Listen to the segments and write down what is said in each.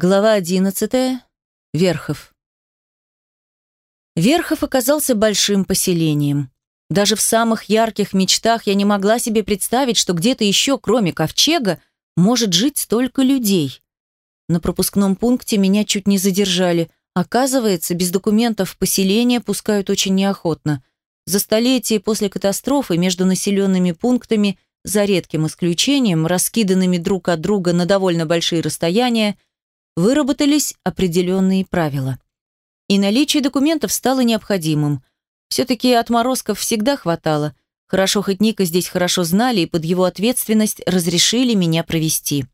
Глава одиннадцатая. Верхов. Верхов оказался большим поселением. Даже в самых ярких мечтах я не могла себе представить, что где-то еще, кроме ковчега, может жить столько людей. На пропускном пункте меня чуть не задержали. Оказывается, без документов поселение пускают очень неохотно. За столетие после катастрофы между населенными пунктами, за редким исключением, раскиданными друг от друга на довольно большие расстояния, выработались определенные правила. И наличие документов стало необходимым. Все-таки отморозков всегда хватало. Хорошо, хоть Ника здесь хорошо знали и под его ответственность разрешили меня провести.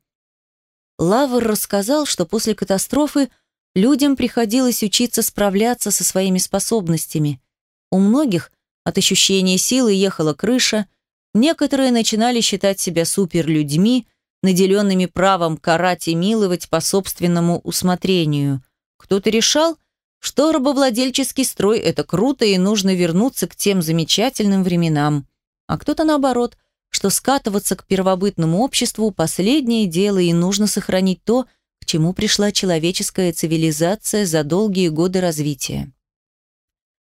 Лавр рассказал, что после катастрофы людям приходилось учиться справляться со своими способностями. У многих от ощущения силы ехала крыша, некоторые начинали считать себя суперлюдьми, наделенными правом карать и миловать по собственному усмотрению. Кто-то решал, что рабовладельческий строй – это круто и нужно вернуться к тем замечательным временам. А кто-то наоборот, что скатываться к первобытному обществу – последнее дело и нужно сохранить то, к чему пришла человеческая цивилизация за долгие годы развития.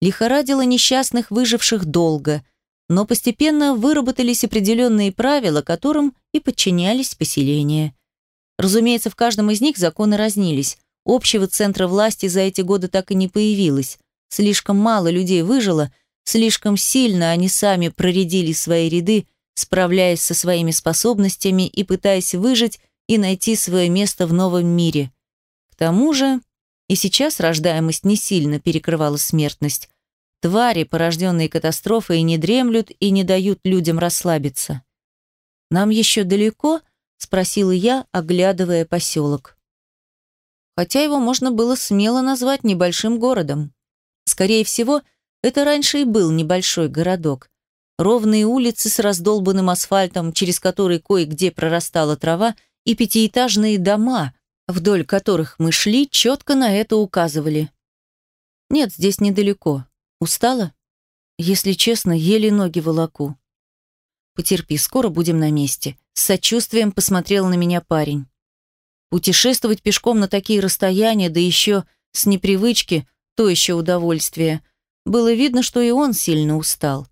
Лихорадило несчастных выживших долго, но постепенно выработались определенные правила, которым и подчинялись поселения. Разумеется, в каждом из них законы разнились. Общего центра власти за эти годы так и не появилось. Слишком мало людей выжило, слишком сильно они сами проредили свои ряды, справляясь со своими способностями и пытаясь выжить и найти свое место в новом мире. К тому же, и сейчас рождаемость не сильно перекрывала смертность. Твари, порожденные катастрофой, не дремлют и не дают людям расслабиться. «Нам еще далеко?» – спросила я, оглядывая поселок. Хотя его можно было смело назвать небольшим городом. Скорее всего, это раньше и был небольшой городок. Ровные улицы с раздолбанным асфальтом, через который кое-где прорастала трава, и пятиэтажные дома, вдоль которых мы шли, четко на это указывали. Нет, здесь недалеко. Устала? Если честно, еле ноги волоку. Потерпи, скоро будем на месте. С сочувствием посмотрел на меня парень. Путешествовать пешком на такие расстояния, да еще с непривычки, то еще удовольствие. Было видно, что и он сильно устал.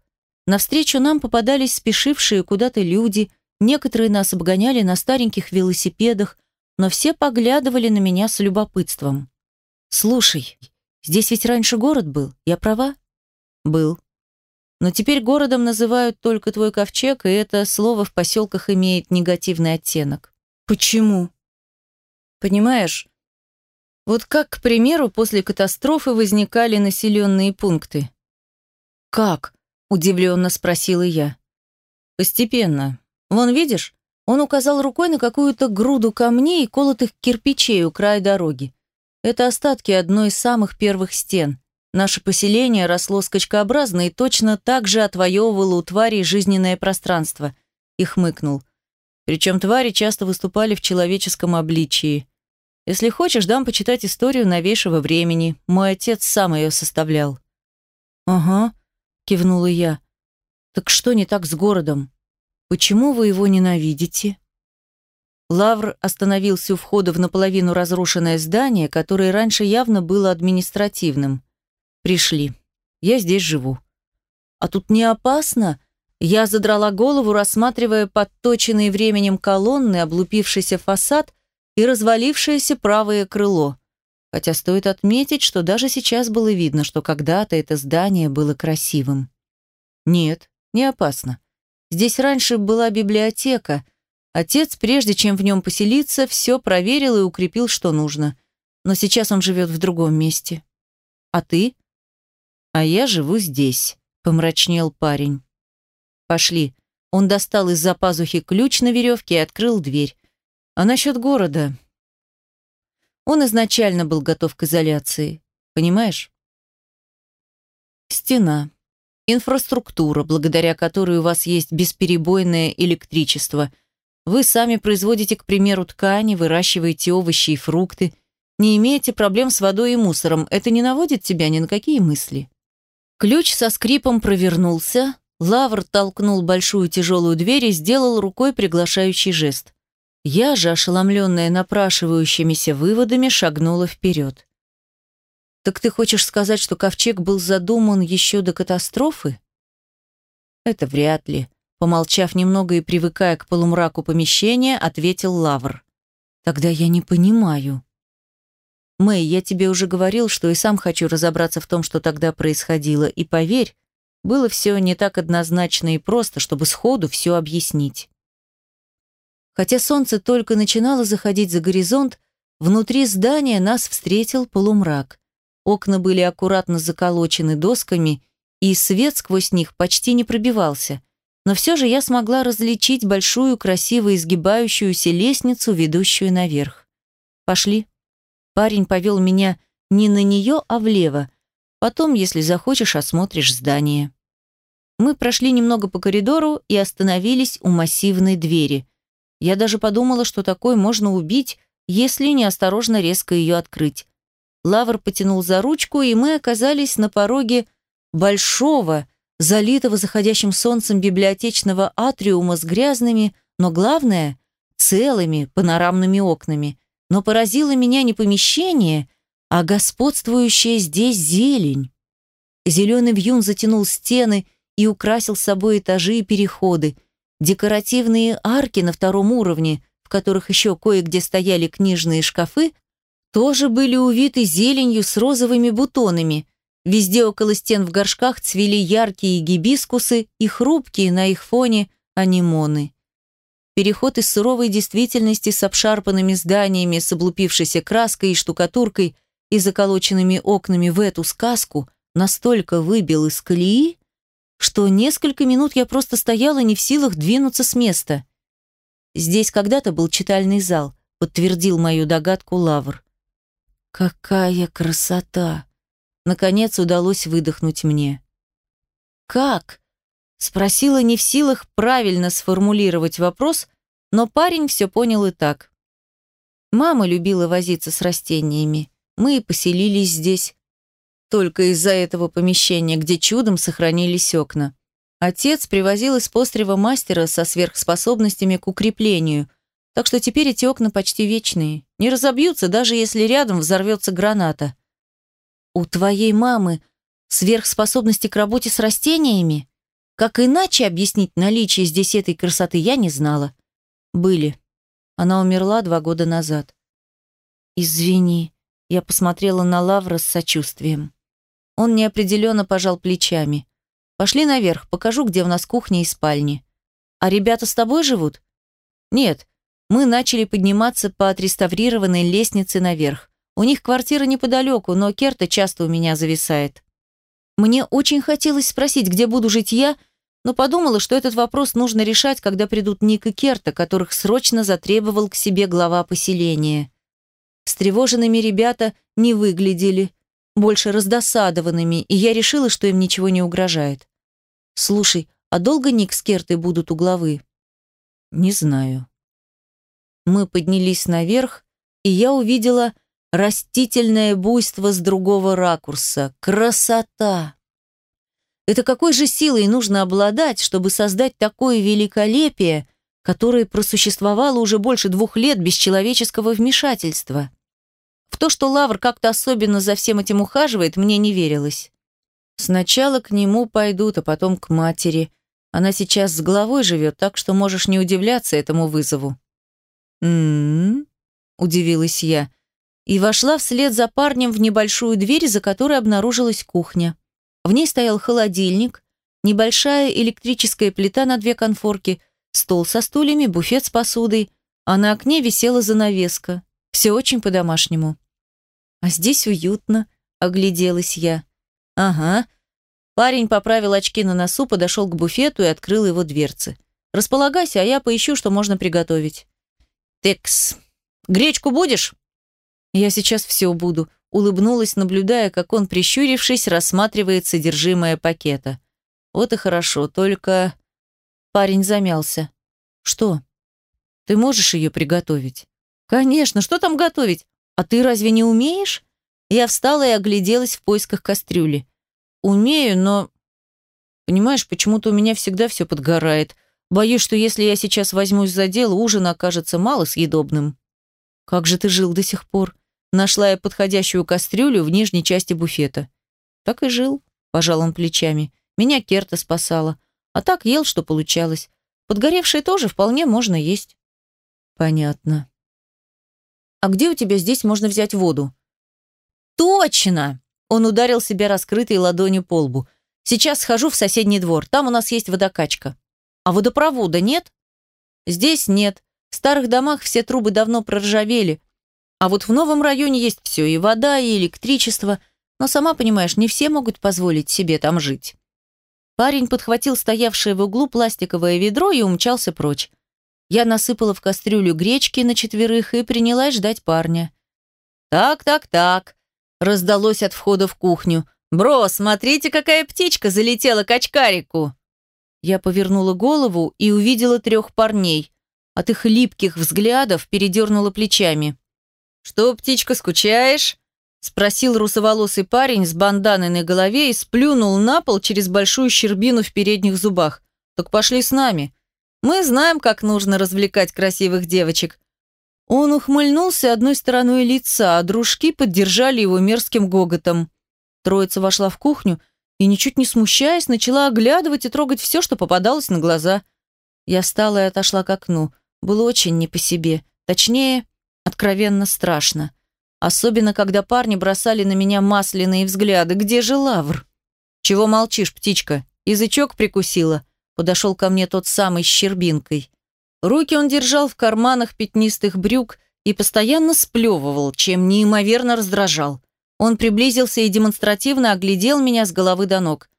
Навстречу нам попадались спешившие куда-то люди, некоторые нас обгоняли на стареньких велосипедах, но все поглядывали на меня с любопытством. «Слушай, здесь ведь раньше город был, я права?» «Был», но теперь городом называют только твой ковчег, и это слово в поселках имеет негативный оттенок. Почему? Понимаешь, вот как, к примеру, после катастрофы возникали населенные пункты. «Как?» – удивленно спросила я. «Постепенно. Вон, видишь, он указал рукой на какую-то груду камней и колотых кирпичей у края дороги. Это остатки одной из самых первых стен. Наше поселение росло скачкообразно и точно так же отвоевывало у тварей жизненное пространство. И хмыкнул. Причем твари часто выступали в человеческом обличии. Если хочешь, дам почитать историю новейшего времени. Мой отец сам ее составлял. «Ага», — кивнула я. «Так что не так с городом? Почему вы его ненавидите?» Лавр остановился у входа в наполовину разрушенное здание, которое раньше явно было административным. Пришли. Я здесь живу. А тут не опасно? Я задрала голову, рассматривая подточенные временем колонны, облупившийся фасад и развалившееся правое крыло. Хотя стоит отметить, что даже сейчас было видно, что когда-то это здание было красивым. Нет, не опасно. Здесь раньше была библиотека. Отец, прежде чем в нем поселиться, все проверил и укрепил, что нужно. Но сейчас он живет в другом месте. А ты? «А я живу здесь», — помрачнел парень. «Пошли». Он достал из-за пазухи ключ на веревке и открыл дверь. А насчет города... Он изначально был готов к изоляции. Понимаешь? Стена. Инфраструктура, благодаря которой у вас есть бесперебойное электричество. Вы сами производите, к примеру, ткани, выращиваете овощи и фрукты. Не имеете проблем с водой и мусором. Это не наводит тебя ни на какие мысли? Ключ со скрипом провернулся, Лавр толкнул большую тяжелую дверь и сделал рукой приглашающий жест. Я же, ошеломленная напрашивающимися выводами, шагнула вперед. «Так ты хочешь сказать, что ковчег был задуман еще до катастрофы?» «Это вряд ли», — помолчав немного и привыкая к полумраку помещения, ответил Лавр. «Тогда я не понимаю». «Мэй, я тебе уже говорил, что и сам хочу разобраться в том, что тогда происходило, и поверь, было все не так однозначно и просто, чтобы сходу все объяснить». Хотя солнце только начинало заходить за горизонт, внутри здания нас встретил полумрак. Окна были аккуратно заколочены досками, и свет сквозь них почти не пробивался. Но все же я смогла различить большую, красиво изгибающуюся лестницу, ведущую наверх. «Пошли». Парень повел меня не на нее, а влево. Потом, если захочешь, осмотришь здание. Мы прошли немного по коридору и остановились у массивной двери. Я даже подумала, что такой можно убить, если неосторожно резко ее открыть. Лавр потянул за ручку, и мы оказались на пороге большого, залитого заходящим солнцем библиотечного атриума с грязными, но главное, целыми панорамными окнами. Но поразило меня не помещение, а господствующая здесь зелень. Зеленый вьюн затянул стены и украсил собой этажи и переходы – Декоративные арки на втором уровне, в которых еще кое-где стояли книжные шкафы, тоже были увиты зеленью с розовыми бутонами. Везде около стен в горшках цвели яркие гибискусы и хрупкие на их фоне анимоны. Переход из суровой действительности с обшарпанными зданиями, с облупившейся краской и штукатуркой и заколоченными окнами в эту сказку настолько выбил из колеи, что несколько минут я просто стояла не в силах двинуться с места. Здесь когда-то был читальный зал, подтвердил мою догадку Лавр. Какая красота! Наконец удалось выдохнуть мне. Как? Спросила не в силах правильно сформулировать вопрос, но парень все понял и так. Мама любила возиться с растениями. Мы и поселились здесь. Только из-за этого помещения, где чудом сохранились окна. Отец привозил из пострева мастера со сверхспособностями к укреплению, так что теперь эти окна почти вечные. Не разобьются, даже если рядом взорвется граната. «У твоей мамы сверхспособности к работе с растениями?» Как иначе объяснить наличие здесь этой красоты, я не знала. Были. Она умерла два года назад. «Извини», — я посмотрела на Лавра с сочувствием. Он неопределенно пожал плечами. «Пошли наверх, покажу, где у нас кухня и спальни». «А ребята с тобой живут?» «Нет. Мы начали подниматься по отреставрированной лестнице наверх. У них квартира неподалеку, но Керта часто у меня зависает». Мне очень хотелось спросить, где буду жить я, но подумала, что этот вопрос нужно решать, когда придут Ник и Керта, которых срочно затребовал к себе глава поселения. Встревоженными ребята не выглядели, больше раздосадованными, и я решила, что им ничего не угрожает. «Слушай, а долго Ник с Кертой будут у главы?» «Не знаю». Мы поднялись наверх, и я увидела растительное буйство с другого ракурса. Красота! Это какой же силой нужно обладать, чтобы создать такое великолепие, которое просуществовало уже больше двух лет без человеческого вмешательства? В то, что Лавр как-то особенно за всем этим ухаживает, мне не верилось. Сначала к нему пойдут, а потом к матери. Она сейчас с головой живет, так что можешь не удивляться этому вызову. «М-м-м», удивилась я, и вошла вслед за парнем в небольшую дверь, за которой обнаружилась кухня. В ней стоял холодильник, небольшая электрическая плита на две конфорки, стол со стульями, буфет с посудой, а на окне висела занавеска. Все очень по-домашнему. А здесь уютно, огляделась я. Ага. Парень поправил очки на носу, подошел к буфету и открыл его дверцы. Располагайся, а я поищу, что можно приготовить. Текс. Гречку будешь? Я сейчас все буду. Улыбнулась, наблюдая, как он, прищурившись, рассматривает содержимое пакета. Вот и хорошо, только... Парень замялся. Что? Ты можешь ее приготовить? «Конечно, что там готовить? А ты разве не умеешь?» Я встала и огляделась в поисках кастрюли. «Умею, но...» «Понимаешь, почему-то у меня всегда все подгорает», Боюсь, что если я сейчас возьмусь за дело, ужин окажется мало съедобным. Как же ты жил до сих пор? Нашла я подходящую кастрюлю в нижней части буфета. Так и жил, пожал он плечами. Меня Керта спасала. А так ел, что получалось. Подгоревшее тоже вполне можно есть. Понятно. А где у тебя здесь можно взять воду? Точно! Он ударил себя раскрытой ладонью по лбу. Сейчас схожу в соседний двор. Там у нас есть водокачка. А водопровода нет? Здесь нет. В старых домах все трубы давно проржавели. А вот в новом районе есть все, и вода, и электричество. Но сама понимаешь, не все могут позволить себе там жить. Парень подхватил стоявшее в углу пластиковое ведро и умчался прочь. Я насыпала в кастрюлю гречки на четверых и принялась ждать парня. «Так, так, так», — раздалось от входа в кухню. «Бро, смотрите, какая птичка залетела к очкарику!» Я повернула голову и увидела трех парней. От их липких взглядов передернула плечами. «Что, птичка, скучаешь?» Спросил русоволосый парень с банданой на голове и сплюнул на пол через большую щербину в передних зубах. «Так пошли с нами. Мы знаем, как нужно развлекать красивых девочек». Он ухмыльнулся одной стороной лица, а дружки поддержали его мерзким гоготом. Троица вошла в кухню и, ничуть не смущаясь, начала оглядывать и трогать все, что попадалось на глаза. Я встала и отошла к окну. Было очень не по себе. Точнее, откровенно страшно. Особенно, когда парни бросали на меня масляные взгляды. «Где же лавр?» «Чего молчишь, птичка? Язычок прикусила?» Подошел ко мне тот самый с щербинкой. Руки он держал в карманах пятнистых брюк и постоянно сплевывал, чем неимоверно раздражал. Он приблизился и демонстративно оглядел меня с головы до ног.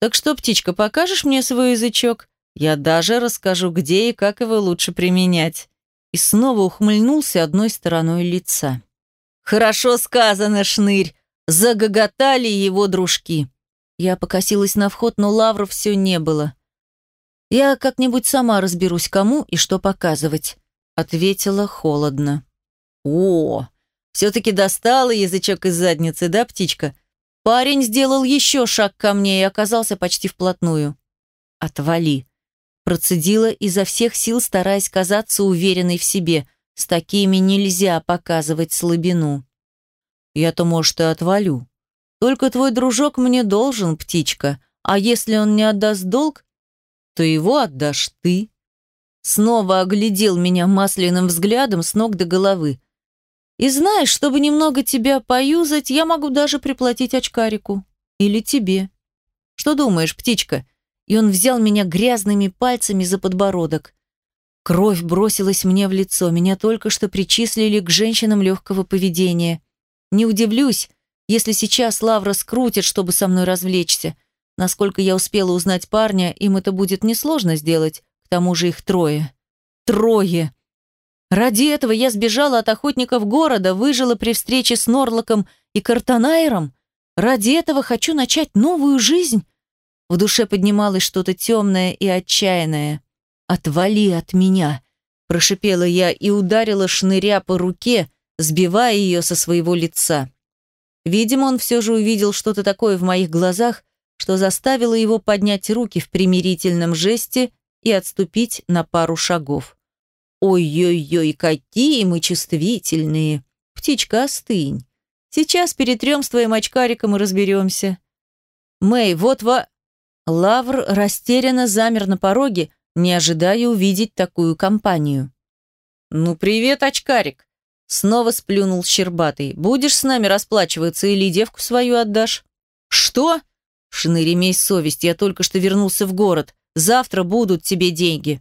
«Так что, птичка, покажешь мне свой язычок? Я даже расскажу, где и как его лучше применять». И снова ухмыльнулся одной стороной лица. «Хорошо сказано, шнырь!» Загоготали его дружки. Я покосилась на вход, но лавров все не было. «Я как-нибудь сама разберусь, кому и что показывать», — ответила холодно. «О, все-таки достала язычок из задницы, да, птичка? Парень сделал еще шаг ко мне и оказался почти вплотную. «Отвали!» Процедила изо всех сил, стараясь казаться уверенной в себе. С такими нельзя показывать слабину. «Я-то, может, и отвалю. Только твой дружок мне должен, птичка, а если он не отдаст долг, то его отдашь ты». Снова оглядел меня масляным взглядом с ног до головы. И знаешь, чтобы немного тебя поюзать, я могу даже приплатить очкарику. Или тебе. Что думаешь, птичка? И он взял меня грязными пальцами за подбородок. Кровь бросилась мне в лицо. Меня только что причислили к женщинам легкого поведения. Не удивлюсь, если сейчас Лавра скрутит, чтобы со мной развлечься. Насколько я успела узнать парня, им это будет несложно сделать. К тому же их трое. Трое! Ради этого я сбежала от охотников города, выжила при встрече с Норлоком и Картанайром. Ради этого хочу начать новую жизнь. В душе поднималось что-то темное и отчаянное. «Отвали от меня!» – прошипела я и ударила шныря по руке, сбивая ее со своего лица. Видимо, он все же увидел что-то такое в моих глазах, что заставило его поднять руки в примирительном жесте и отступить на пару шагов. Ой-ой-ой, какие мы чувствительные. Птичка, остынь. Сейчас перетрем с твоим очкариком и разберемся. Мэй, вот во... Лавр растерянно замер на пороге, не ожидая увидеть такую компанию. «Ну, привет, очкарик!» Снова сплюнул Щербатый. «Будешь с нами расплачиваться или девку свою отдашь?» «Что?» «Шнырь, имей совесть, я только что вернулся в город. Завтра будут тебе деньги».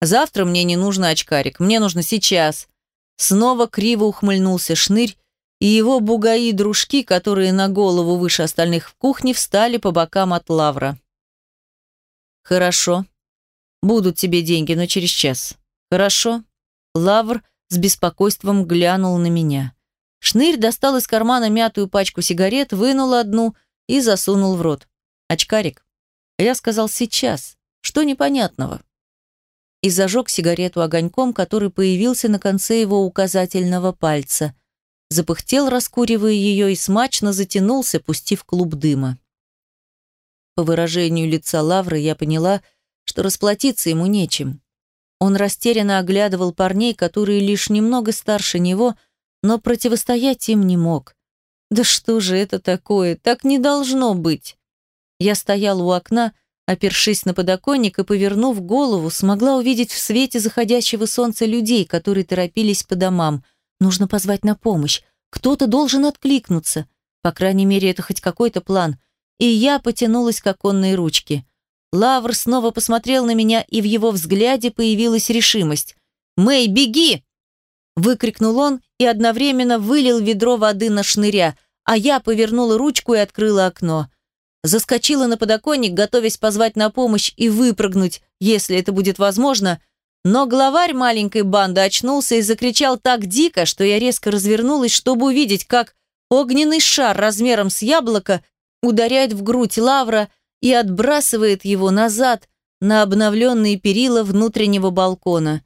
Завтра мне не нужно очкарик, мне нужно сейчас. Снова криво ухмыльнулся шнырь, и его бугаи-дружки, которые на голову выше остальных в кухне, встали по бокам от лавра. «Хорошо. Будут тебе деньги, но через час. Хорошо?» Лавр с беспокойством глянул на меня. Шнырь достал из кармана мятую пачку сигарет, вынул одну и засунул в рот. «Очкарик?» Я сказал «сейчас». Что непонятного? и зажег сигарету огоньком, который появился на конце его указательного пальца. Запыхтел, раскуривая ее, и смачно затянулся, пустив клуб дыма. По выражению лица Лавры я поняла, что расплатиться ему нечем. Он растерянно оглядывал парней, которые лишь немного старше него, но противостоять им не мог. Да что же это такое? Так не должно быть. Я стояла у окна, опершись на подоконник и, повернув голову, смогла увидеть в свете заходящего солнца людей, которые торопились по домам. Нужно позвать на помощь. Кто-то должен откликнуться. По крайней мере, это хоть какой-то план. И я потянулась к оконной ручке. Лавр снова посмотрел на меня, и в его взгляде появилась решимость. «Мэй, беги!» Выкрикнул он и одновременно вылил ведро воды на шныря, а я повернула ручку и открыла окно. Заскочила на подоконник, готовясь позвать на помощь и выпрыгнуть, если это будет возможно, но главарь маленькой банды очнулся и закричал так дико, что я резко развернулась, чтобы увидеть, как огненный шар размером с яблоко ударяет в грудь лавра и отбрасывает его назад на обновленные перила внутреннего балкона.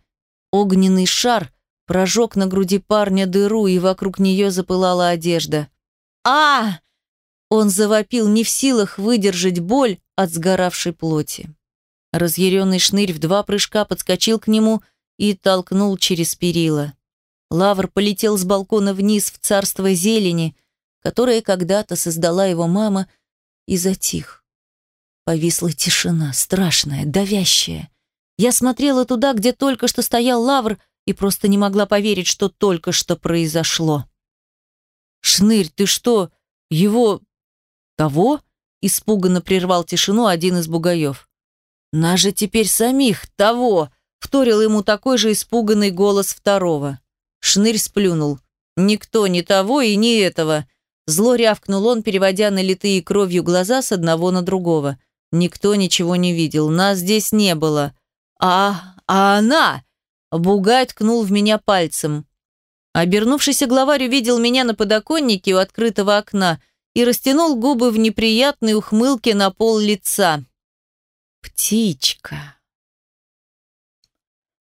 Огненный шар прожег на груди парня дыру, и вокруг нее запылала одежда. а Он завопил, не в силах выдержать боль от сгоравшей плоти. Разъяренный шнырь в два прыжка подскочил к нему и толкнул через перила. Лавр полетел с балкона вниз в царство зелени, которое когда-то создала его мама, и затих. Повисла тишина, страшная, давящая. Я смотрела туда, где только что стоял лавр, и просто не могла поверить, что только что произошло. «Шнырь, ты что, его... того?» Испуганно прервал тишину один из бугаев. «Нас же теперь самих того!» Вторил ему такой же испуганный голос второго. Шнырь сплюнул. «Никто не того и не этого!» Зло рявкнул он, переводя налитые кровью глаза с одного на другого. «Никто ничего не видел, нас здесь не было!» «А... а она!» Бугай ткнул в меня пальцем. Обернувшийся главарь увидел меня на подоконнике у открытого окна и растянул губы в неприятной ухмылке на пол лица. «Птичка!»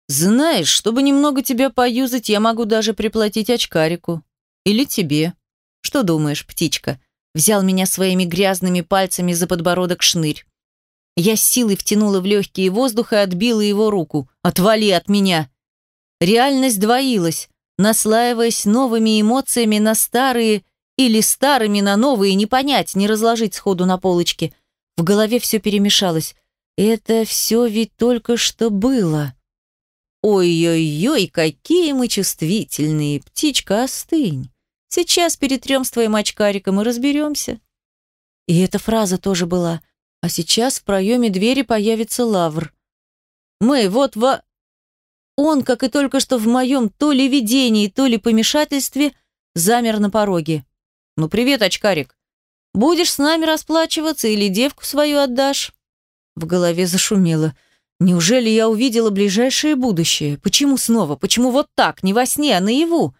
«Знаешь, чтобы немного тебя поюзать, я могу даже приплатить очкарику. Или тебе. Что думаешь, птичка?» Взял меня своими грязными пальцами за подбородок шнырь. Я силой втянула в легкие воздух и отбила его руку. «Отвали от меня!» Реальность двоилась, наслаиваясь новыми эмоциями на старые или старыми на новые, не понять, не разложить сходу на полочке. В голове все перемешалось. Это все ведь только что было. Ой-ой-ой, какие мы чувствительные. Птичка, остынь. Сейчас перетрем с твоим очкариком и разберемся. И эта фраза тоже была – а сейчас в проеме двери появится лавр. Мы вот во... Он, как и только что в моем то ли видении, то ли помешательстве, замер на пороге. «Ну, привет, очкарик. Будешь с нами расплачиваться или девку свою отдашь?» В голове зашумело. «Неужели я увидела ближайшее будущее? Почему снова? Почему вот так, не во сне, а наяву?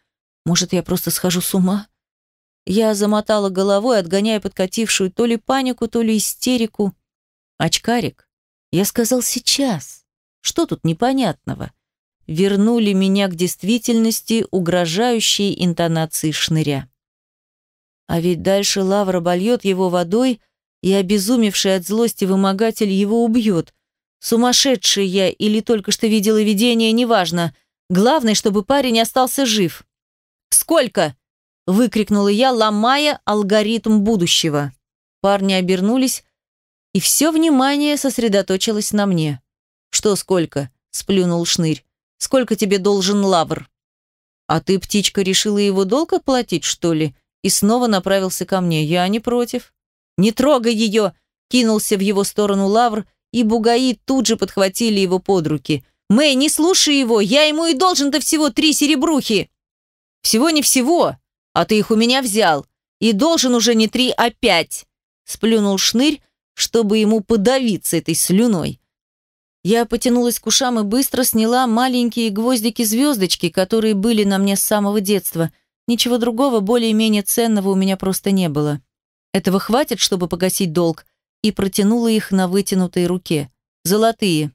Может, я просто схожу с ума?» Я замотала головой, отгоняя подкатившую то ли панику, то ли истерику. «Очкарик, я сказал сейчас. Что тут непонятного?» Вернули меня к действительности угрожающие интонации шныря. А ведь дальше лавра больет его водой, и обезумевший от злости вымогатель его убьет. Сумасшедший я или только что видела видение, неважно. Главное, чтобы парень остался жив. «Сколько?» выкрикнула я, ломая алгоритм будущего. Парни обернулись, и все внимание сосредоточилось на мне. «Что сколько?» – сплюнул Шнырь. «Сколько тебе должен лавр?» «А ты, птичка, решила его долг оплатить, что ли?» И снова направился ко мне. «Я не против». «Не трогай ее!» – кинулся в его сторону лавр, и бугаи тут же подхватили его под руки. «Мэй, не слушай его! Я ему и должен-то всего три серебрухи!» «Всего не всего!» А ты их у меня взял. И должен уже не три, а пять. Сплюнул шнырь, чтобы ему подавиться этой слюной. Я потянулась к ушам и быстро сняла маленькие гвоздики-звездочки, которые были на мне с самого детства. Ничего другого, более-менее ценного у меня просто не было. Этого хватит, чтобы погасить долг, и протянула их на вытянутой руке. Золотые.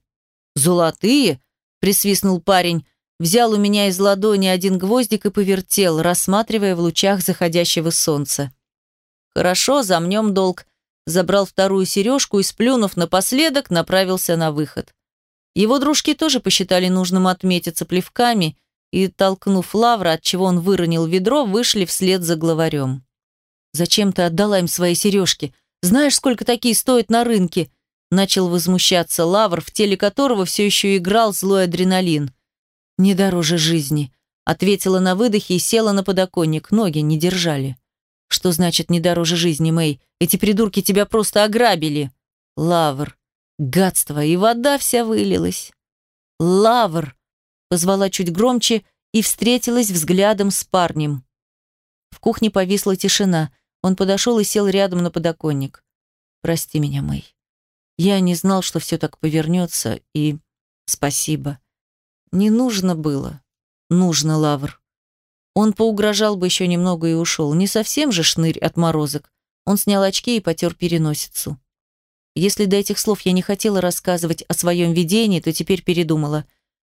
«Золотые?» – присвистнул парень, взял у меня из ладони один гвоздик и повертел, рассматривая в лучах заходящего солнца. «Хорошо, замнем долг. забрал вторую сережку и, сплюнув напоследок, направился на выход. Его дружки тоже посчитали нужным отметиться плевками и, толкнув лавра, от чего он выронил ведро, вышли вслед за главарем. «Зачем ты отдала им свои сережки? Знаешь, сколько такие стоят на рынке?» Начал возмущаться лавр, в теле которого все еще играл злой адреналин. «Не дороже жизни», — ответила на выдохе и села на подоконник, ноги не держали. «Что значит не дороже жизни, Мэй? Эти придурки тебя просто ограбили!» «Лавр! Гадство! И вода вся вылилась!» «Лавр!» — позвала чуть громче и встретилась взглядом с парнем. В кухне повисла тишина. Он подошел и сел рядом на подоконник. «Прости меня, Мэй. Я не знал, что все так повернется, и... Спасибо. Не нужно было. Нужно, Лавр. Он поугрожал бы еще немного и ушел. Не совсем же шнырь отморозок. Он снял очки и потер переносицу. Если до этих слов я не хотела рассказывать о своем видении, то теперь передумала.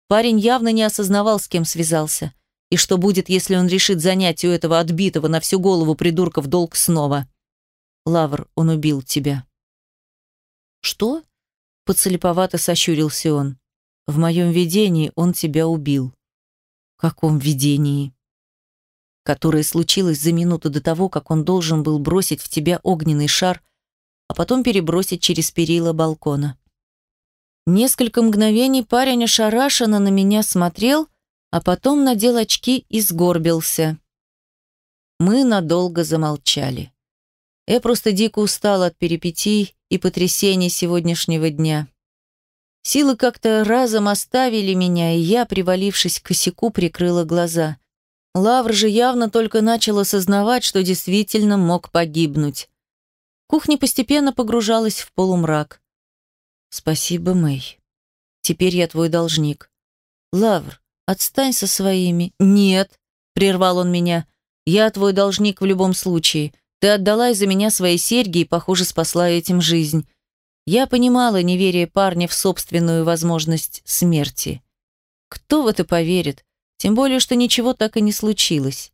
Парень явно не осознавал, с кем связался. И что будет, если он решит занять у этого отбитого на всю голову придурка в долг снова? Лавр, он убил тебя. Что? Поцелеповато сощурился он. В моем видении он тебя убил. В каком видении? Которое случилось за минуту до того, как он должен был бросить в тебя огненный шар, а потом перебросить через перила балкона. Несколько мгновений парень ошарашенно на меня смотрел, а потом надел очки и сгорбился. Мы надолго замолчали. Я просто дико устала от перипетий и потрясений сегодняшнего дня. Силы как-то разом оставили меня, и я, привалившись к косяку, прикрыла глаза. Лавр же явно только начал осознавать, что действительно мог погибнуть. Кухня постепенно погружалась в полумрак. «Спасибо, Мэй. Теперь я твой должник. Лавр, Отстань со своими. Нет, прервал он меня. Я твой должник в любом случае. Ты отдала из-за меня свои серьги и, похоже, спасла этим жизнь. Я понимала неверие парня в собственную возможность смерти. Кто в это поверит? Тем более, что ничего так и не случилось.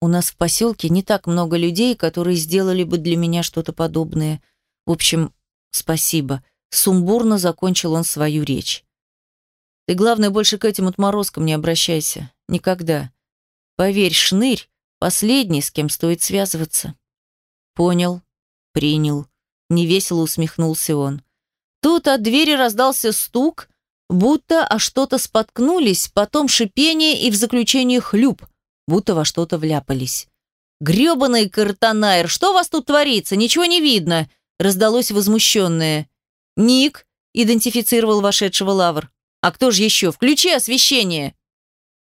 У нас в поселке не так много людей, которые сделали бы для меня что-то подобное. В общем, спасибо. Сумбурно закончил он свою речь. Ты, главное, больше к этим отморозкам не обращайся. Никогда. Поверь, шнырь — последний, с кем стоит связываться. Понял. Принял. Невесело усмехнулся он. Тут от двери раздался стук, будто о что-то споткнулись, потом шипение и в заключение хлюп, будто во что-то вляпались. «Грёбаный картонайр, что у вас тут творится? Ничего не видно!» раздалось возмущенное. «Ник», — идентифицировал вошедшего лавр. А кто же еще? Включи освещение!»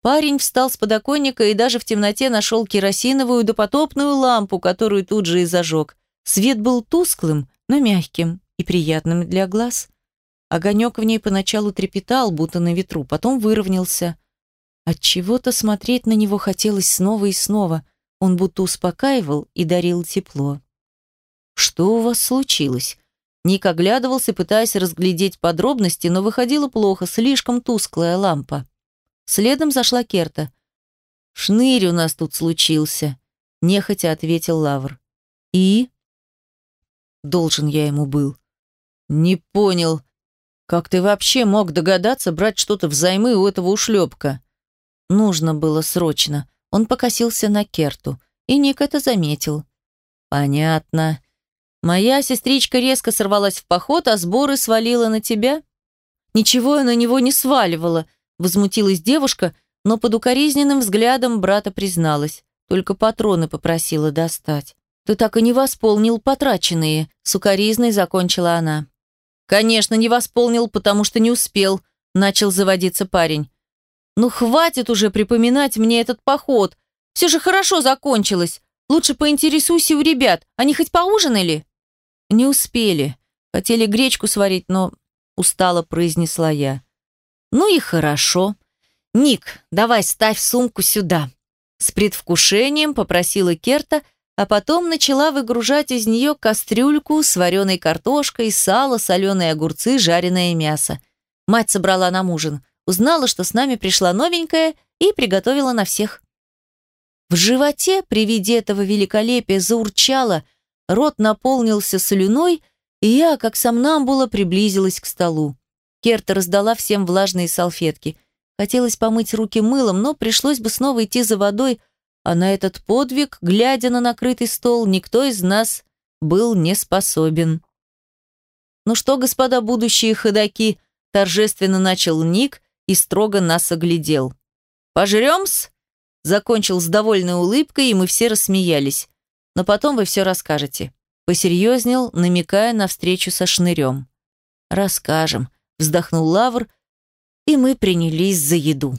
Парень встал с подоконника и даже в темноте нашел керосиновую допотопную лампу, которую тут же и зажег. Свет был тусклым, но мягким и приятным для глаз. Огонек в ней поначалу трепетал, будто на ветру, потом выровнялся. От чего-то смотреть на него хотелось снова и снова. Он будто успокаивал и дарил тепло. «Что у вас случилось?» Ник оглядывался, пытаясь разглядеть подробности, но выходило плохо, слишком тусклая лампа. Следом зашла Керта. «Шнырь у нас тут случился», — нехотя ответил Лавр. «И?» «Должен я ему был». «Не понял. Как ты вообще мог догадаться брать что-то взаймы у этого ушлепка?» «Нужно было срочно». Он покосился на Керту, и Ник это заметил. «Понятно. Моя сестричка резко сорвалась в поход, а сборы свалила на тебя? Ничего я на него не сваливала, возмутилась девушка, но под укоризненным взглядом брата призналась. Только патроны попросила достать. Ты так и не восполнил потраченные, сукоризной закончила она. Конечно, не восполнил, потому что не успел, начал заводиться парень. Ну хватит уже припоминать мне этот поход. Все же хорошо закончилось. Лучше поинтересуйся у ребят, они хоть поужинали? «Не успели. Хотели гречку сварить, но...» Устало произнесла я. «Ну и хорошо. Ник, давай ставь сумку сюда». С предвкушением попросила Керта, а потом начала выгружать из нее кастрюльку с вареной картошкой, сало, соленые огурцы, жареное мясо. Мать собрала нам ужин, узнала, что с нами пришла новенькая и приготовила на всех. В животе при виде этого великолепия заурчало – рот наполнился слюной, и я, как сомнамбула, приблизилась к столу. Керта раздала всем влажные салфетки. Хотелось помыть руки мылом, но пришлось бы снова идти за водой, а на этот подвиг, глядя на накрытый стол, никто из нас был не способен. «Ну что, господа будущие ходаки?» – торжественно начал Ник и строго нас оглядел. «Пожрем-с?» – закончил с довольной улыбкой, и мы все рассмеялись. «Но потом вы все расскажете». Посерьезнел, намекая на встречу со шнырем. «Расскажем», – вздохнул Лавр, и мы принялись за еду.